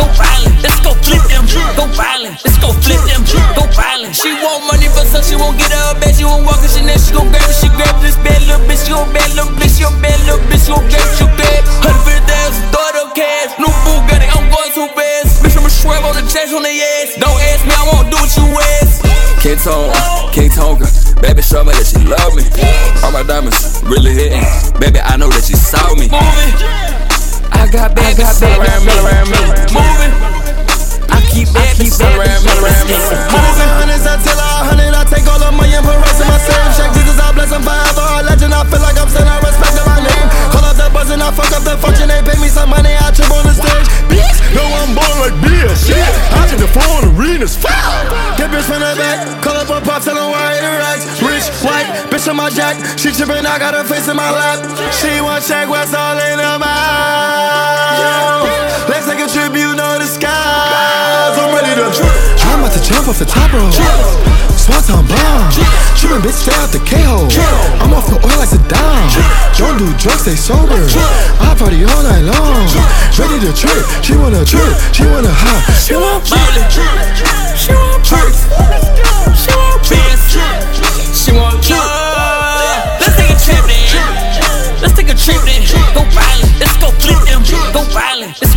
Go violent. Let's go flip them. Go violent. Let's go flip them. Go violent. She want money for some. She won't get her bed. She won't walk in Chanel. She gon' grab it. She grab this bad little bitch. She gon' bad little bitch. She gon' bad little bitch. She gon' grab it. She grab. Hundred fifty thousand. Throw it up cash. New Bugatti. I'm going too fast. Bitch, I'ma swerve on the chest on the ass. Don't ask me. I won't do what you ask. King Tonga, King Tonga. Baby, show me that she love me. All my diamonds really hitting. Baby, I know that she saw me. I got babies got all babies around me. around me. I feel like I'm still I respect my name. Call up the buzz and I fuck up the function. They pay me some money, I trip on the stage. Bitch, no, I'm born like beer. Shit, I hit the phone, arenas, foul. Get bitch from the back, call up a pop, tell her why it racks. Rich, white, bitch on my jack. She trippin', I got her face in my lap. She want check what's all in her mouth. Let's take a trip, you know the skies. I'm ready to trip. I'm about to jump off the top rope. Swanton bomb. Trippin' bitch, stay out the K-hole. I'm off do drugs, stay sober. I party all night long. Ready to trip. She wanna trip. She wanna hop. She want Molly. She want perks. She want bands. She want love. Let's take a trip then. Let's take a trip then. Go violent. Let's go flip them. Go violent.